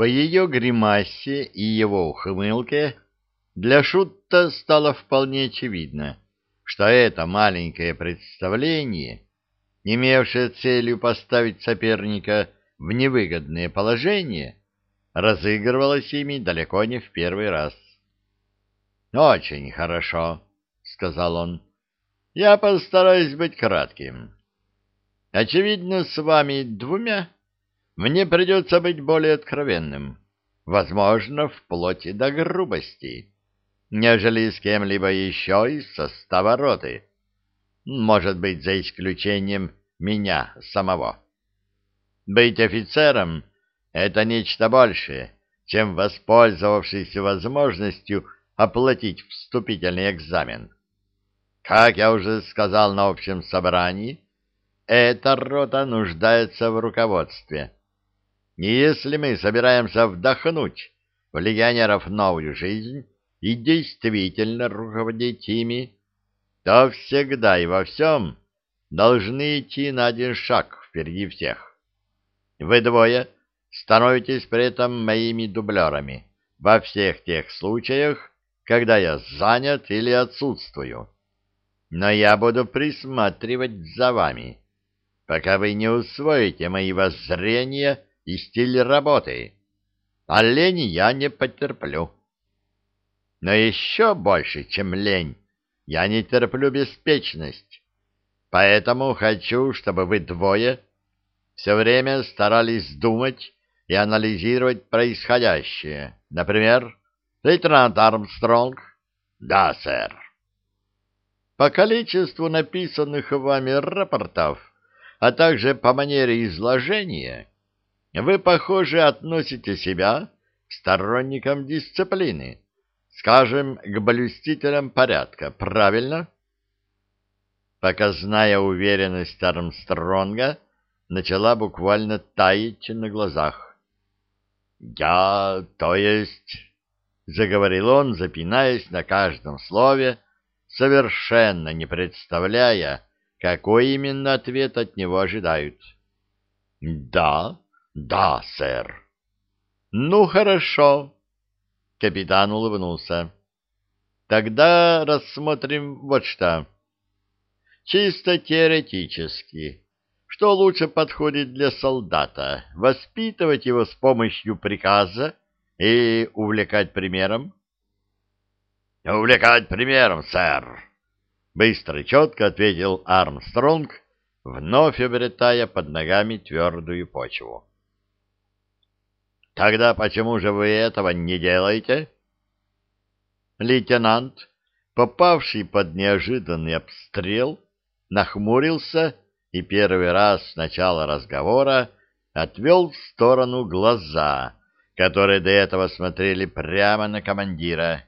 По ее гримасе и его ухмылке для Шутта стало вполне очевидно, что это маленькое представление, имевшее целью поставить соперника в невыгодное положение, разыгрывалось ими далеко не в первый раз. «Очень хорошо», — сказал он. «Я постараюсь быть кратким. Очевидно, с вами двумя мне придется быть более откровенным, возможно, вплоть до грубости, нежели с кем-либо еще из состава роты, может быть, за исключением меня самого. Быть офицером — это нечто большее, чем воспользовавшись возможностью оплатить вступительный экзамен. Как я уже сказал на общем собрании, эта рота нуждается в руководстве. Если мы собираемся вдохнуть в легионеров новую жизнь и действительно руководить ими, то всегда и во всем должны идти на один шаг впереди всех. Вы двое становитесь при этом моими дублерами во всех тех случаях, когда я занят или отсутствую. Но я буду присматривать за вами, пока вы не усвоите мои воззрения и стиль работы. А лени я не потерплю. Но еще больше, чем лень, я не терплю беспечность. Поэтому хочу, чтобы вы двое все время старались думать и анализировать происходящее. Например, Лейтенант Армстронг? Да, сэр. По количеству написанных вами рапортов, а также по манере изложения, вы, похоже, относите себя к сторонникам дисциплины, скажем, к блюстителям порядка, правильно? Показная уверенность Армстронга начала буквально таять на глазах. «Я, то есть...» заговорил он, запинаясь на каждом слове, совершенно не представляя, какой именно ответ от него ожидают. — Да, да, сэр. — Ну, хорошо. Капитан улыбнулся. — Тогда рассмотрим вот что. Чисто теоретически. Что лучше подходит для солдата? Воспитывать его с помощью приказа и увлекать примером? — Увлекать примером, сэр! — быстро и четко ответил Армстронг, вновь обретая под ногами твердую почву. — Тогда почему же вы этого не делаете? Лейтенант, попавший под неожиданный обстрел, нахмурился и первый раз с начала разговора отвел в сторону глаза, которые до этого смотрели прямо на командира.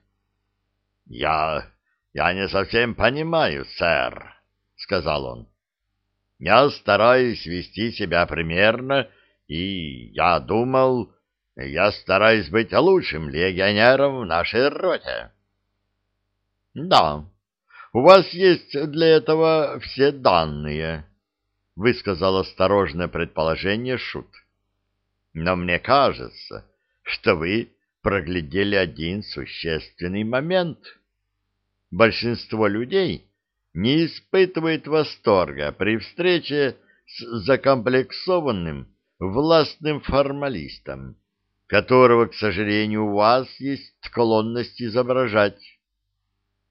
— Я... я не совсем понимаю, сэр, — сказал он. — Я стараюсь вести себя примерно, и я думал, я стараюсь быть лучшим легионером в нашей роте. — Да, у вас есть для этого все данные, — высказал осторожное предположение Шут. — Но мне кажется что вы проглядели один существенный момент. Большинство людей не испытывает восторга при встрече с закомплексованным властным формалистом, которого, к сожалению, у вас есть склонность изображать.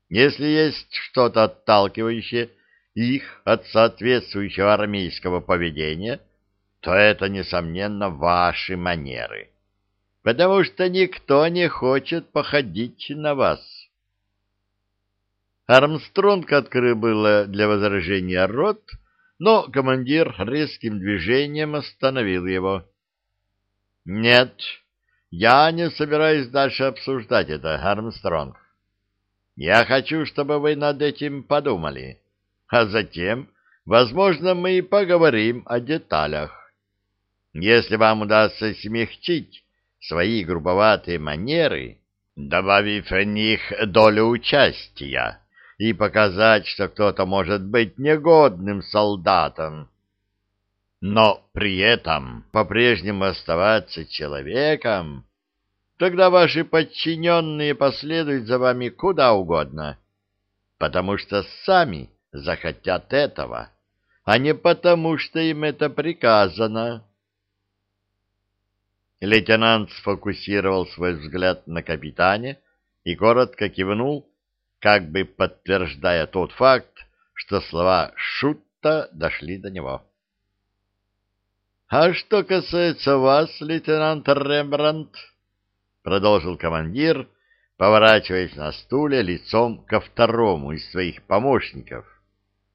Если есть что-то отталкивающее их от соответствующего армейского поведения, то это, несомненно, ваши манеры потому что никто не хочет походить на вас. Армстронг открыл было для возражения рот, но командир резким движением остановил его. — Нет, я не собираюсь дальше обсуждать это, Армстронг. Я хочу, чтобы вы над этим подумали, а затем, возможно, мы и поговорим о деталях. Если вам удастся смягчить свои грубоватые манеры, добавив в них долю участия, и показать, что кто-то может быть негодным солдатом. Но при этом по-прежнему оставаться человеком, тогда ваши подчиненные последуют за вами куда угодно, потому что сами захотят этого, а не потому, что им это приказано. Лейтенант сфокусировал свой взгляд на капитане и коротко кивнул, как бы подтверждая тот факт, что слова Шутта дошли до него. — А что касается вас, лейтенант Рембрандт, — продолжил командир, поворачиваясь на стуле лицом ко второму из своих помощников,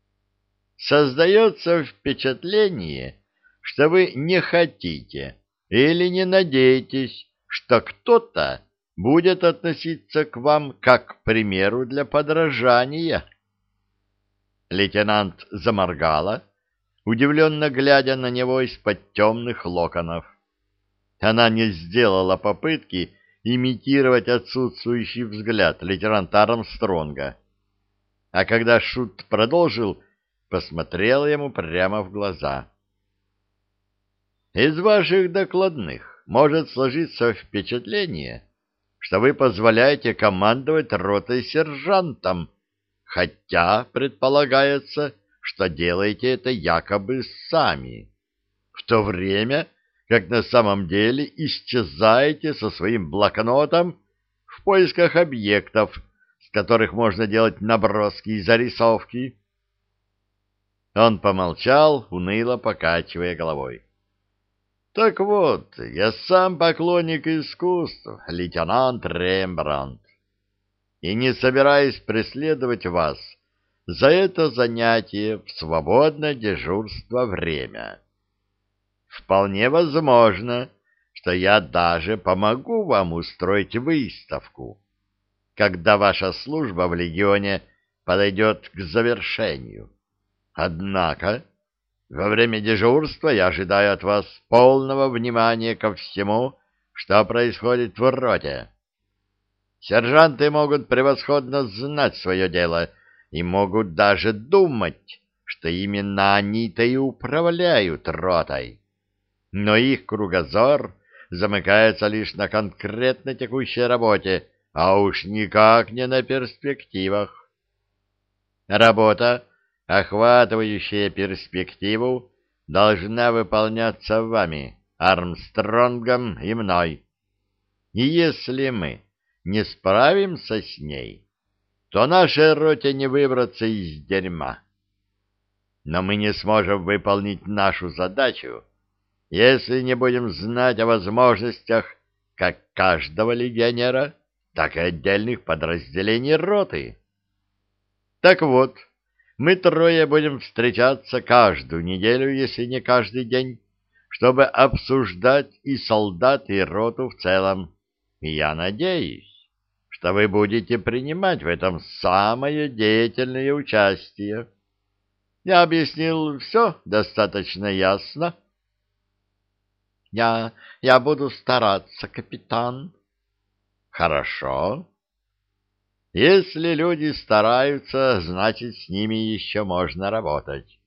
— создается впечатление, что вы не хотите или не надеетесь, что кто-то будет относиться к вам как к примеру для подражания. Лейтенант заморгала, удивленно глядя на него из-под темных локонов. Она не сделала попытки имитировать отсутствующий взгляд лейтенанта Армстронга. А когда Шут продолжил, посмотрел ему прямо в глаза. «Из ваших докладных может сложиться впечатление, что вы позволяете командовать ротой сержантом, хотя предполагается, что делаете это якобы сами, в то время как на самом деле исчезаете со своим блокнотом в поисках объектов, с которых можно делать наброски и зарисовки. Он помолчал, уныло покачивая головой. Так вот, я сам поклонник искусств, лейтенант Рембрандт, и не собираюсь преследовать вас за это занятие в свободное дежурство время. Вполне возможно, что я даже помогу вам устроить выставку, когда ваша служба в легионе подойдет к завершению. Однако во время дежурства я ожидаю от вас полного внимания ко всему, что происходит в роте. Сержанты могут превосходно знать свое дело и могут даже думать, что именно они-то и управляют ротой. Но их кругозор замыкается лишь на конкретно текущей работе, а уж никак не на перспективах. Работа охватывающая перспективу, должна выполняться вами, Армстронгом и мной. И если мы не справимся с ней, то нашей роте не выбраться из дерьма. Но мы не сможем выполнить нашу задачу, если не будем знать о возможностях как каждого легионера, так и отдельных подразделений роты. Так вот, мы трое будем встречаться каждую неделю, если не каждый день, чтобы обсуждать и солдат, и роту в целом. Я надеюсь, что вы будете принимать в этом самое деятельное участие. Я объяснил все достаточно ясно. Я, я буду стараться, капитан. Хорошо. Если люди стараются, значит, с ними еще можно работать.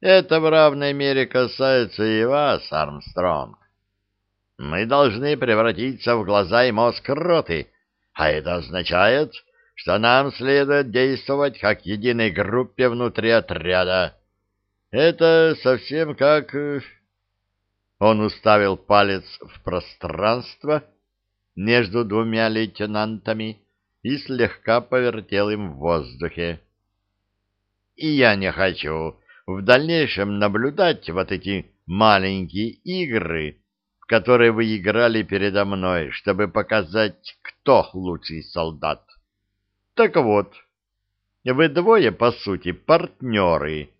Это в равной мере касается и вас, Армстронг. Мы должны превратиться в глаза и мозг роты, а это означает, что нам следует действовать как единой группе внутри отряда. Это совсем как... Э, Он уставил палец в пространство между двумя лейтенантами, и слегка повертел им в воздухе. И я не хочу в дальнейшем наблюдать вот эти маленькие игры, в вы играли передо мной, чтобы показать, кто лучший солдат. Так вот, вы двое, по сути, партнеры,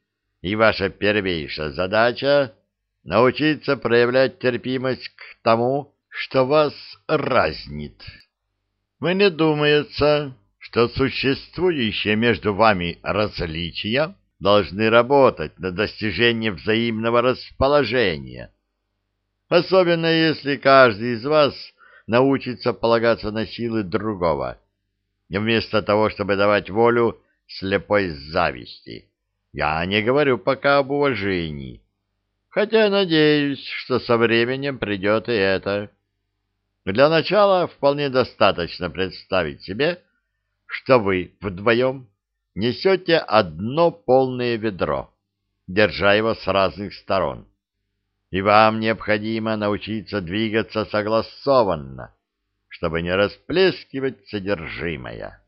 и ваша первейшая задача — научиться проявлять терпимость к тому, что вас разнит. Мне думается, что существующие между вами различия должны работать на достижение взаимного расположения. Особенно если каждый из вас научится полагаться на силы другого, вместо того, чтобы давать волю слепой зависти. Я не говорю пока об уважении. хотя надеюсь, что со временем придет и это. Для начала вполне достаточно представить себе, что вы вдвоем несете одно полное ведро, держа его с разных сторон, и вам необходимо научиться двигаться согласованно, чтобы не расплескивать содержимое.